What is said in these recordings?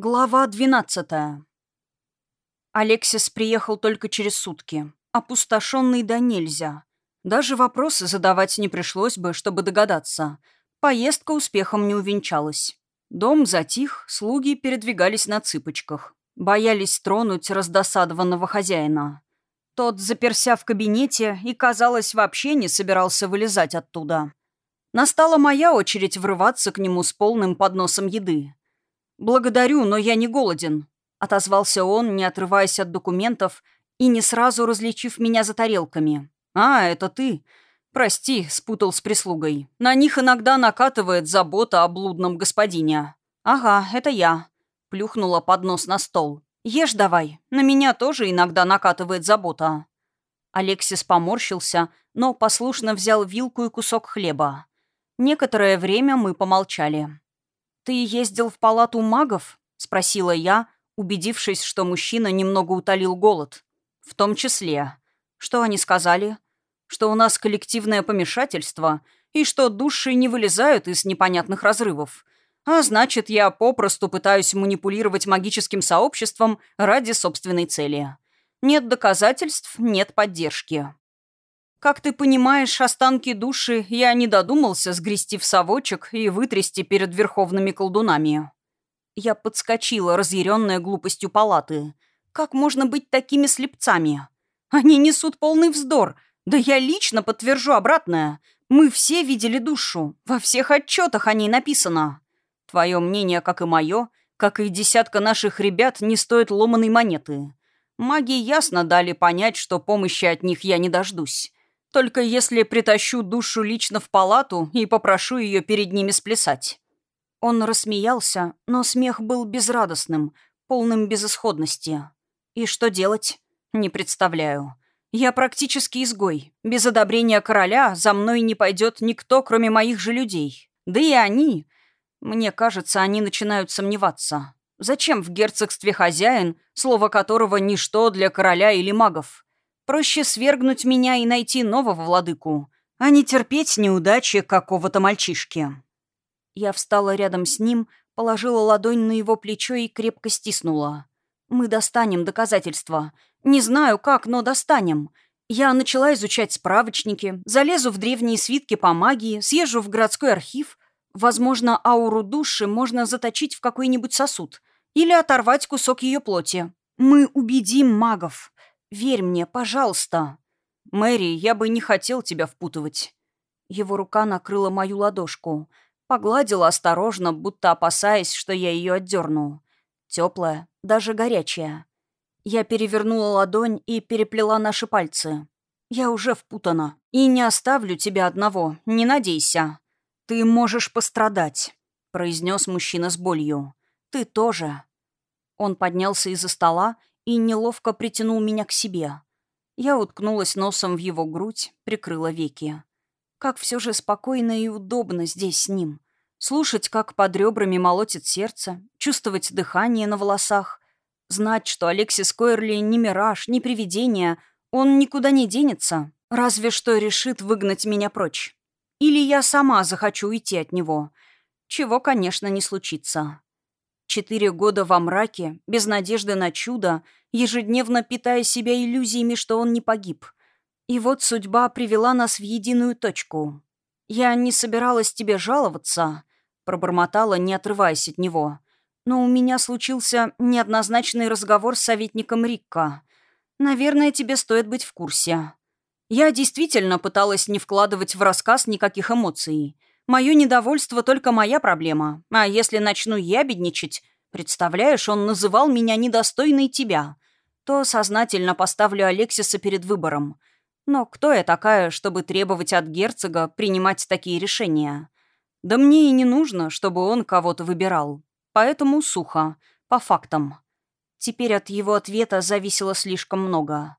Глава двенадцатая. Алексис приехал только через сутки, опустошенный до нельзя. Даже вопросы задавать не пришлось бы, чтобы догадаться. Поездка успехом не увенчалась. Дом затих, слуги передвигались на цыпочках. Боялись тронуть раздосадованного хозяина. Тот заперся в кабинете и, казалось, вообще не собирался вылезать оттуда. Настала моя очередь врываться к нему с полным подносом еды. «Благодарю, но я не голоден», — отозвался он, не отрываясь от документов и не сразу различив меня за тарелками. «А, это ты. Прости, спутал с прислугой. На них иногда накатывает забота о блудном господине». «Ага, это я», — плюхнула поднос на стол. «Ешь давай. На меня тоже иногда накатывает забота». Алексис поморщился, но послушно взял вилку и кусок хлеба. Некоторое время мы помолчали. «Ты ездил в палату магов?» — спросила я, убедившись, что мужчина немного утолил голод. «В том числе. Что они сказали? Что у нас коллективное помешательство и что души не вылезают из непонятных разрывов. А значит, я попросту пытаюсь манипулировать магическим сообществом ради собственной цели. Нет доказательств, нет поддержки. Как ты понимаешь, останки души я не додумался сгрести в совочек и вытрясти перед верховными колдунами. Я подскочила, разъяренная глупостью палаты. Как можно быть такими слепцами? Они несут полный вздор. Да я лично подтвержу обратное. Мы все видели душу. Во всех отчетах о ней написано. Твое мнение, как и мое, как и десятка наших ребят, не стоит ломаной монеты. Маги ясно дали понять, что помощи от них я не дождусь. Только если притащу душу лично в палату и попрошу ее перед ними сплясать». Он рассмеялся, но смех был безрадостным, полным безысходности. «И что делать?» «Не представляю. Я практически изгой. Без одобрения короля за мной не пойдет никто, кроме моих же людей. Да и они. Мне кажется, они начинают сомневаться. Зачем в герцогстве хозяин, слово которого ничто для короля или магов? Проще свергнуть меня и найти нового владыку, а не терпеть неудачи какого-то мальчишки. Я встала рядом с ним, положила ладонь на его плечо и крепко стиснула. «Мы достанем доказательства. Не знаю как, но достанем. Я начала изучать справочники, залезу в древние свитки по магии, съезжу в городской архив. Возможно, ауру души можно заточить в какой-нибудь сосуд или оторвать кусок ее плоти. Мы убедим магов. Верь мне, пожалуйста. Мэри, я бы не хотел тебя впутывать. Его рука накрыла мою ладошку. Погладила осторожно, будто опасаясь, что я ее отдерну. Теплая, даже горячая. Я перевернула ладонь и переплела наши пальцы. Я уже впутана. И не оставлю тебя одного, не надейся. Ты можешь пострадать, произнес мужчина с болью. Ты тоже. Он поднялся из-за стола и неловко притянул меня к себе. Я уткнулась носом в его грудь, прикрыла веки. Как все же спокойно и удобно здесь с ним. Слушать, как под ребрами молотит сердце, чувствовать дыхание на волосах, знать, что Алексис Койерли не мираж, не привидение, он никуда не денется, разве что решит выгнать меня прочь. Или я сама захочу уйти от него, чего, конечно, не случится. Четыре года во мраке, без надежды на чудо, ежедневно питая себя иллюзиями, что он не погиб. И вот судьба привела нас в единую точку. «Я не собиралась тебе жаловаться», — пробормотала, не отрываясь от него. «Но у меня случился неоднозначный разговор с советником Рикка. Наверное, тебе стоит быть в курсе». Я действительно пыталась не вкладывать в рассказ никаких эмоций. Мое недовольство только моя проблема. А если начну ябедничать, представляешь, он называл меня недостойной тебя, то сознательно поставлю Алексиса перед выбором. Но кто я такая, чтобы требовать от герцога принимать такие решения? Да мне и не нужно, чтобы он кого-то выбирал. Поэтому сухо, по фактам. Теперь от его ответа зависело слишком много.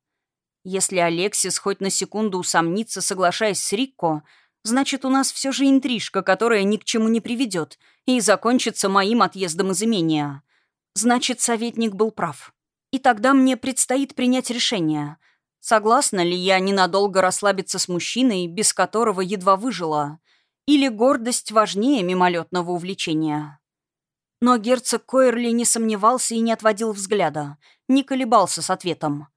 Если Алексис хоть на секунду усомнится, соглашаясь с Рикко, Значит, у нас все же интрижка, которая ни к чему не приведет, и закончится моим отъездом из имения. Значит, советник был прав. И тогда мне предстоит принять решение. Согласна ли я ненадолго расслабиться с мужчиной, без которого едва выжила? Или гордость важнее мимолетного увлечения? Но герцог Койерли не сомневался и не отводил взгляда, не колебался с ответом.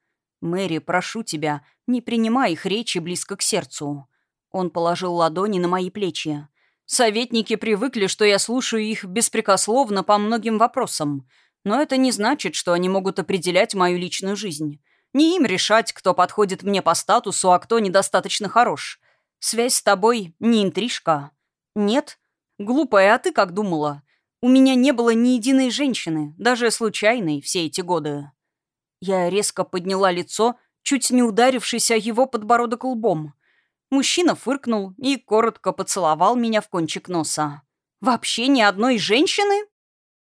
«Мэри, прошу тебя, не принимай их речи близко к сердцу». Он положил ладони на мои плечи. «Советники привыкли, что я слушаю их беспрекословно по многим вопросам, но это не значит, что они могут определять мою личную жизнь. Не им решать, кто подходит мне по статусу, а кто недостаточно хорош. Связь с тобой не интрижка. Нет? Глупая, а ты как думала? У меня не было ни единой женщины, даже случайной, все эти годы. Я резко подняла лицо, чуть не ударившись о его подбородок лбом. Мужчина фыркнул и коротко поцеловал меня в кончик носа. «Вообще ни одной женщины?»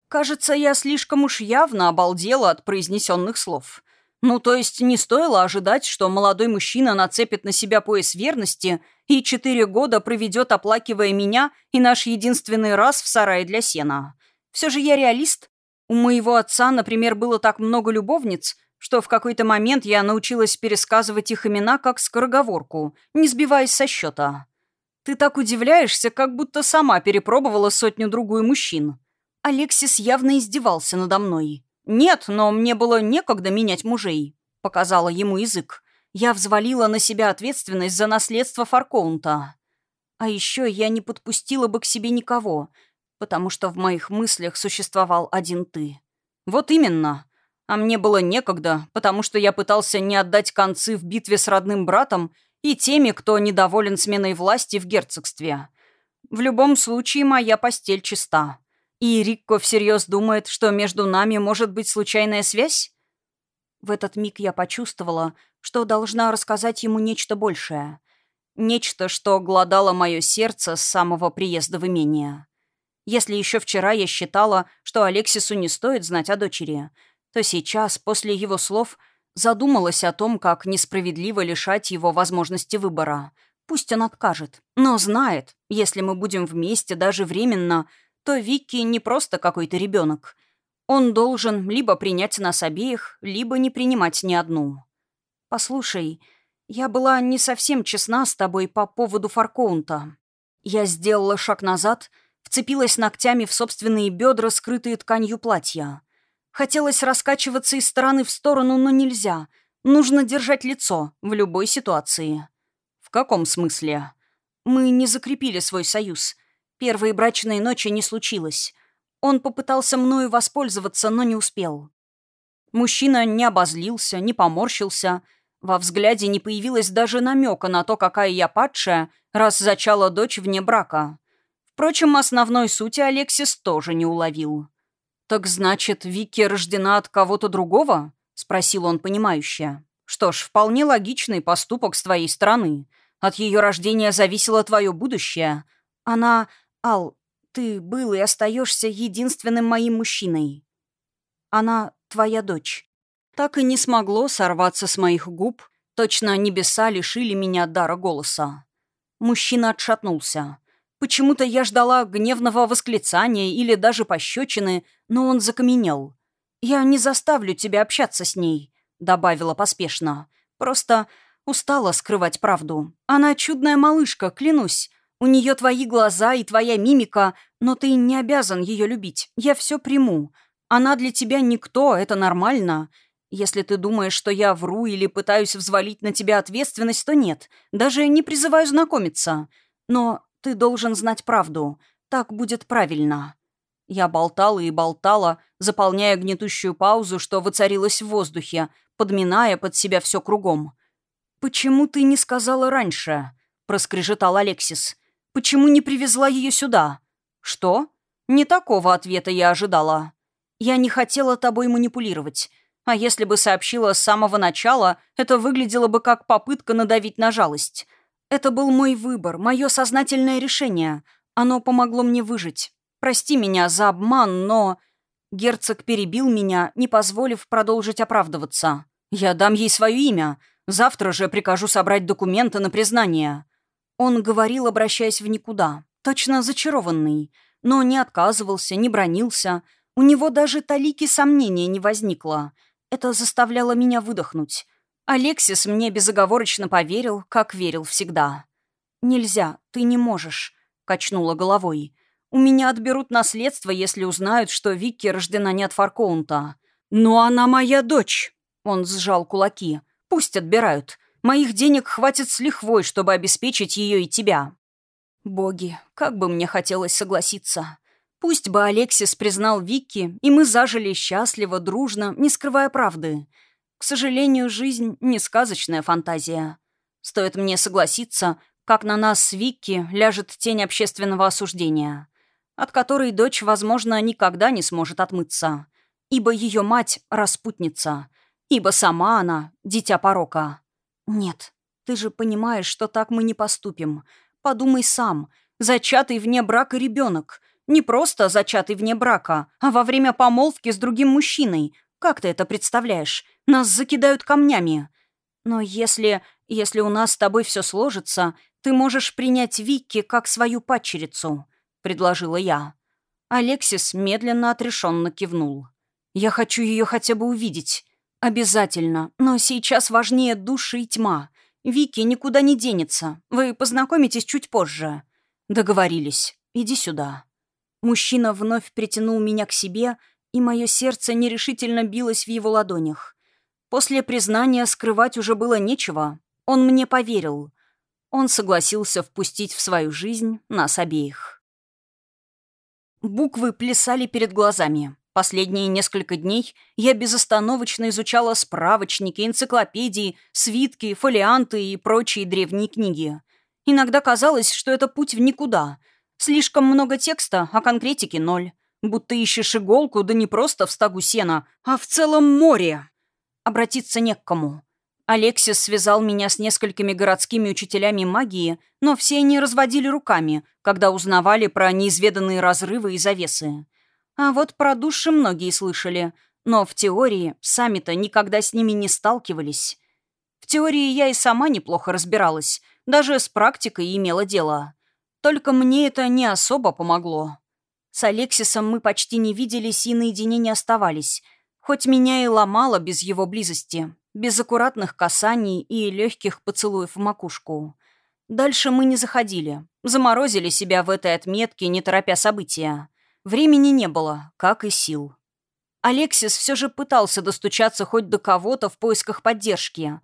Кажется, я слишком уж явно обалдела от произнесенных слов. Ну, то есть не стоило ожидать, что молодой мужчина нацепит на себя пояс верности и четыре года проведет, оплакивая меня и наш единственный раз в сарае для сена. Все же я реалист. У моего отца, например, было так много любовниц, что в какой-то момент я научилась пересказывать их имена как скороговорку, не сбиваясь со счета. Ты так удивляешься, как будто сама перепробовала сотню-другую мужчин. Алексис явно издевался надо мной. «Нет, но мне было некогда менять мужей», — показала ему язык. Я взвалила на себя ответственность за наследство Фаркоунта. А еще я не подпустила бы к себе никого, потому что в моих мыслях существовал один ты. Вот именно. А мне было некогда, потому что я пытался не отдать концы в битве с родным братом и теми, кто недоволен сменой власти в герцогстве. В любом случае, моя постель чиста. И Рикко всерьез думает, что между нами может быть случайная связь? В этот миг я почувствовала, что должна рассказать ему нечто большее. Нечто, что гладало мое сердце с самого приезда в имение. Если еще вчера я считала, что Алексису не стоит знать о дочери, то сейчас, после его слов, задумалась о том, как несправедливо лишать его возможности выбора. Пусть он откажет, но знает, если мы будем вместе даже временно, то Вики не просто какой-то ребенок. Он должен либо принять нас обеих, либо не принимать ни одну. Послушай, я была не совсем честна с тобой по поводу Фаркоунта. Я сделала шаг назад, вцепилась ногтями в собственные бедра, скрытые тканью платья. Хотелось раскачиваться из стороны в сторону, но нельзя. Нужно держать лицо в любой ситуации. В каком смысле? Мы не закрепили свой союз — Первые брачные ночи не случилось. Он попытался мною воспользоваться, но не успел. Мужчина не обозлился, не поморщился. Во взгляде не появилось даже намека на то, какая я падшая, раз зачала дочь вне брака. Впрочем, основной сути Алексис тоже не уловил. «Так значит, Вики рождена от кого-то другого?» — спросил он понимающе. «Что ж, вполне логичный поступок с твоей стороны. От ее рождения зависело твое будущее. Она Ал, ты был и остаешься единственным моим мужчиной. Она твоя дочь. Так и не смогло сорваться с моих губ. Точно небеса лишили меня дара голоса. Мужчина отшатнулся. Почему-то я ждала гневного восклицания или даже пощечины, но он закаменел. «Я не заставлю тебя общаться с ней», — добавила поспешно. «Просто устала скрывать правду. Она чудная малышка, клянусь. У нее твои глаза и твоя мимика, но ты не обязан ее любить. Я все приму. Она для тебя никто, это нормально. Если ты думаешь, что я вру или пытаюсь взвалить на тебя ответственность, то нет. Даже не призываю знакомиться. Но ты должен знать правду. Так будет правильно». Я болтала и болтала, заполняя гнетущую паузу, что воцарилась в воздухе, подминая под себя все кругом. «Почему ты не сказала раньше?» — проскрежетал Алексис. Почему не привезла ее сюда? Что? Не такого ответа я ожидала. Я не хотела тобой манипулировать. А если бы сообщила с самого начала, это выглядело бы как попытка надавить на жалость. Это был мой выбор, мое сознательное решение. Оно помогло мне выжить. Прости меня за обман, но... Герцог перебил меня, не позволив продолжить оправдываться. Я дам ей свое имя. Завтра же прикажу собрать документы на признание. Он говорил, обращаясь в никуда, точно зачарованный, но не отказывался, не бронился. У него даже талики сомнения не возникло. Это заставляло меня выдохнуть. Алексис мне безоговорочно поверил, как верил всегда. «Нельзя, ты не можешь», — качнула головой. У меня отберут наследство, если узнают, что Вики рождена не от Фаркоунта. Но она моя дочь!» Он сжал кулаки. «Пусть отбирают. Моих денег хватит с лихвой, чтобы обеспечить ее и тебя». Боги, как бы мне хотелось согласиться. Пусть бы Алексис признал Вики, и мы зажили счастливо, дружно, не скрывая правды. К сожалению, жизнь — не сказочная фантазия. Стоит мне согласиться, как на нас с Вики ляжет тень общественного осуждения, от которой дочь, возможно, никогда не сможет отмыться, ибо ее мать — распутница, ибо сама она — дитя порока. Нет, ты же понимаешь, что так мы не поступим. Подумай сам. Зачатый вне брака ребенок. Не просто зачатый вне брака, а во время помолвки с другим мужчиной. Как ты это представляешь? Нас закидают камнями. Но если... если у нас с тобой все сложится, ты можешь принять Вики как свою падчерицу», — предложила я. Алексис медленно отрешенно кивнул. «Я хочу ее хотя бы увидеть. Обязательно. Но сейчас важнее души и тьма. Вики никуда не денется. Вы познакомитесь чуть позже». «Договорились. Иди сюда». Мужчина вновь притянул меня к себе, и мое сердце нерешительно билось в его ладонях. После признания скрывать уже было нечего. Он мне поверил. Он согласился впустить в свою жизнь нас обеих. Буквы плясали перед глазами. Последние несколько дней я безостановочно изучала справочники, энциклопедии, свитки, фолианты и прочие древние книги. Иногда казалось, что это путь в никуда. Слишком много текста, а конкретики ноль. Будто ищешь иголку, да не просто в стогу сена, а в целом море. Обратиться не к кому. Алексис связал меня с несколькими городскими учителями магии, но все они разводили руками, когда узнавали про неизведанные разрывы и завесы. А вот про души многие слышали, но в теории сами-то никогда с ними не сталкивались. В теории я и сама неплохо разбиралась, даже с практикой имела дело. Только мне это не особо помогло. С Алексисом мы почти не виделись и наедине не оставались — Хоть меня и ломало без его близости, без аккуратных касаний и легких поцелуев в макушку. Дальше мы не заходили, заморозили себя в этой отметке, не торопя события. Времени не было, как и сил. Алексис все же пытался достучаться хоть до кого-то в поисках поддержки,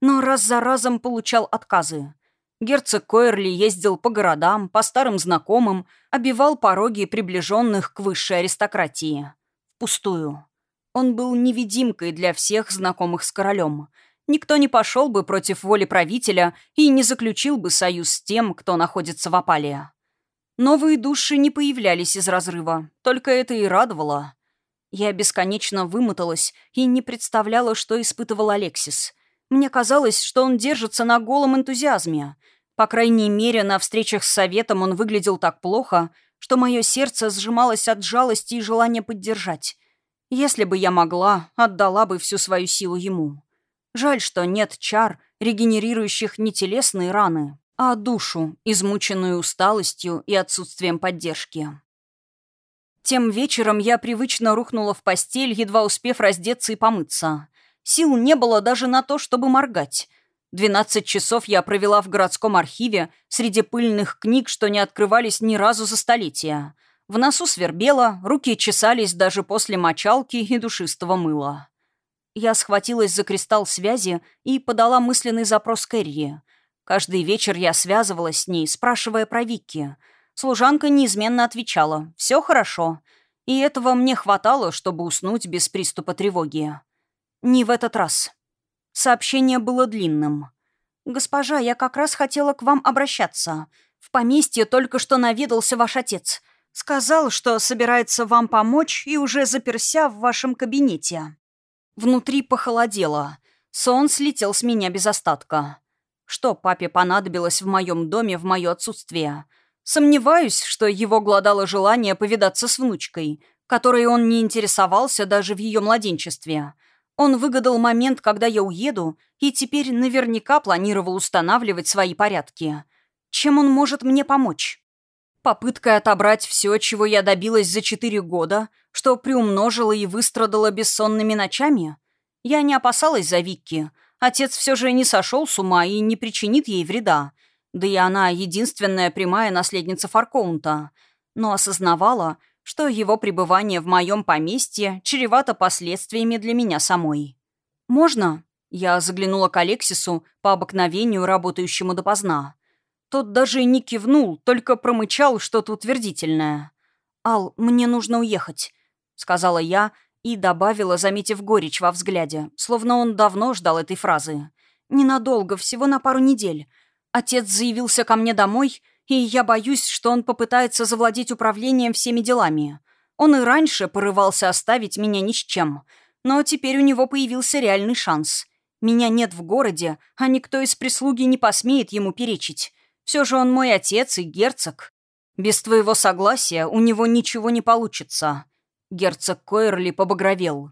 но раз за разом получал отказы. Герцог Койерли ездил по городам, по старым знакомым, обивал пороги приближенных к высшей аристократии. Впустую. Он был невидимкой для всех знакомых с королем. Никто не пошел бы против воли правителя и не заключил бы союз с тем, кто находится в опале. Новые души не появлялись из разрыва, только это и радовало. Я бесконечно вымоталась и не представляла, что испытывал Алексис. Мне казалось, что он держится на голом энтузиазме. По крайней мере, на встречах с советом он выглядел так плохо, что мое сердце сжималось от жалости и желания поддержать. Если бы я могла, отдала бы всю свою силу ему. Жаль, что нет чар, регенерирующих не телесные раны, а душу, измученную усталостью и отсутствием поддержки. Тем вечером я привычно рухнула в постель, едва успев раздеться и помыться. Сил не было даже на то, чтобы моргать. Двенадцать часов я провела в городском архиве среди пыльных книг, что не открывались ни разу за столетия — в носу свербело, руки чесались даже после мочалки и душистого мыла. Я схватилась за кристалл связи и подала мысленный запрос Кэрри. Каждый вечер я связывалась с ней, спрашивая про Вики. Служанка неизменно отвечала «все хорошо», и этого мне хватало, чтобы уснуть без приступа тревоги. Не в этот раз. Сообщение было длинным. «Госпожа, я как раз хотела к вам обращаться. В поместье только что наведался ваш отец. Сказал, что собирается вам помочь и уже заперся в вашем кабинете. Внутри похолодело. Сон слетел с меня без остатка. Что папе понадобилось в моем доме в мое отсутствие? Сомневаюсь, что его гладало желание повидаться с внучкой, которой он не интересовался даже в ее младенчестве. Он выгадал момент, когда я уеду, и теперь наверняка планировал устанавливать свои порядки. Чем он может мне помочь? Попыткой отобрать все, чего я добилась за четыре года, что приумножила и выстрадала бессонными ночами? Я не опасалась за Викки. Отец все же не сошел с ума и не причинит ей вреда. Да и она единственная прямая наследница Фаркоунта. но осознавала, что его пребывание в моем поместье чревато последствиями для меня самой. «Можно?» Я заглянула к Алексису, по обыкновению работающему допоздна. Тот даже не кивнул, только промычал что-то утвердительное. «Ал, мне нужно уехать», — сказала я и добавила, заметив горечь во взгляде, словно он давно ждал этой фразы. «Ненадолго, всего на пару недель. Отец заявился ко мне домой, и я боюсь, что он попытается завладеть управлением всеми делами. Он и раньше порывался оставить меня ни с чем, но теперь у него появился реальный шанс. Меня нет в городе, а никто из прислуги не посмеет ему перечить. Все же он мой отец и герцог. Без твоего согласия у него ничего не получится». Герцог Койерли побагровел.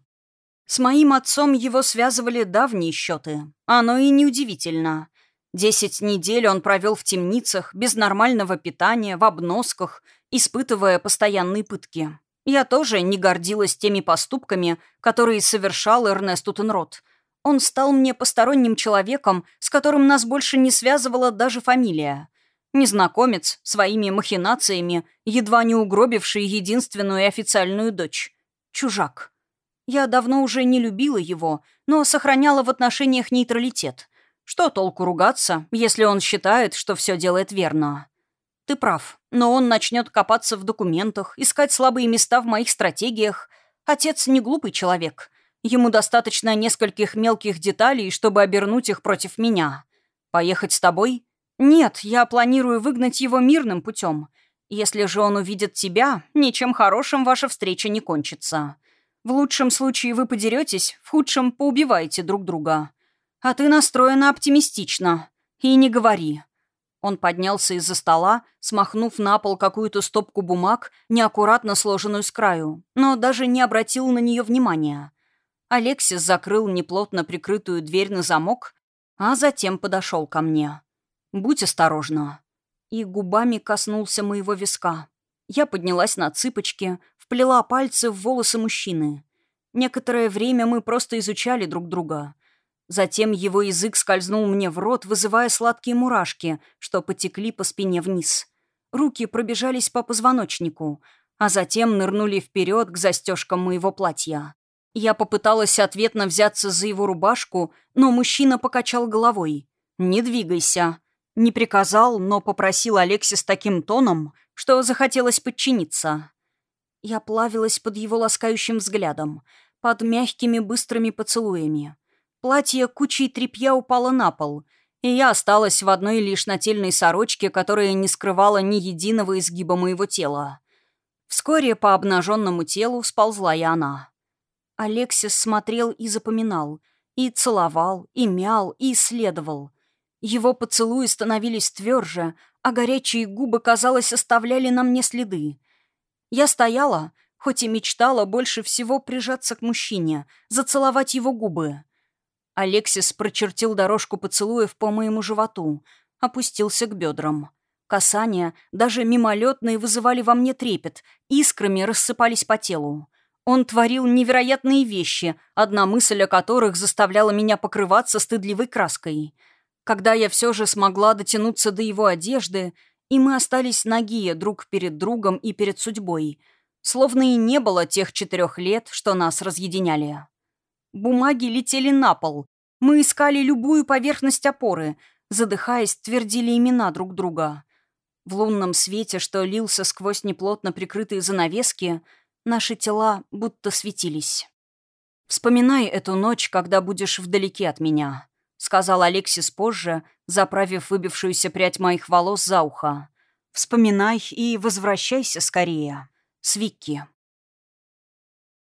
С моим отцом его связывали давние счеты. Оно и неудивительно. Десять недель он провел в темницах, без нормального питания, в обносках, испытывая постоянные пытки. Я тоже не гордилась теми поступками, которые совершал Эрнест Утенрот. Он стал мне посторонним человеком, с которым нас больше не связывала даже фамилия. Незнакомец, своими махинациями, едва не угробивший единственную официальную дочь. Чужак. Я давно уже не любила его, но сохраняла в отношениях нейтралитет. Что толку ругаться, если он считает, что все делает верно? Ты прав, но он начнет копаться в документах, искать слабые места в моих стратегиях. Отец не глупый человек. Ему достаточно нескольких мелких деталей, чтобы обернуть их против меня. Поехать с тобой? Нет, я планирую выгнать его мирным путем. Если же он увидит тебя, ничем хорошим ваша встреча не кончится. В лучшем случае вы подеретесь, в худшем поубиваете друг друга. А ты настроена оптимистично. И не говори. Он поднялся из-за стола, смахнув на пол какую-то стопку бумаг, неаккуратно сложенную с краю, но даже не обратил на нее внимания. Алексис закрыл неплотно прикрытую дверь на замок, а затем подошел ко мне. «Будь осторожна». И губами коснулся моего виска. Я поднялась на цыпочки, вплела пальцы в волосы мужчины. Некоторое время мы просто изучали друг друга — Затем его язык скользнул мне в рот, вызывая сладкие мурашки, что потекли по спине вниз. Руки пробежались по позвоночнику, а затем нырнули вперед к застежкам моего платья. Я попыталась ответно взяться за его рубашку, но мужчина покачал головой. «Не двигайся». Не приказал, но попросил Алексис таким тоном, что захотелось подчиниться. Я плавилась под его ласкающим взглядом, под мягкими быстрыми поцелуями. Платье кучей тряпья упало на пол, и я осталась в одной лишь нательной сорочке, которая не скрывала ни единого изгиба моего тела. Вскоре по обнаженному телу сползла и она. Алексис смотрел и запоминал, и целовал, и мял, и исследовал. Его поцелуи становились тверже, а горячие губы, казалось, оставляли на мне следы. Я стояла, хоть и мечтала больше всего прижаться к мужчине, зацеловать его губы — Алексис прочертил дорожку поцелуев по моему животу, опустился к бедрам. Касания, даже мимолетные, вызывали во мне трепет, искрами рассыпались по телу. Он творил невероятные вещи, одна мысль о которых заставляла меня покрываться стыдливой краской. Когда я все же смогла дотянуться до его одежды, и мы остались ноги друг перед другом и перед судьбой, словно и не было тех четырех лет, что нас разъединяли. Бумаги летели на пол. Мы искали любую поверхность опоры. Задыхаясь, твердили имена друг друга. В лунном свете, что лился сквозь неплотно прикрытые занавески, наши тела будто светились. «Вспоминай эту ночь, когда будешь вдалеке от меня», — сказал Алексис позже, заправив выбившуюся прядь моих волос за ухо. «Вспоминай и возвращайся скорее. С Викки».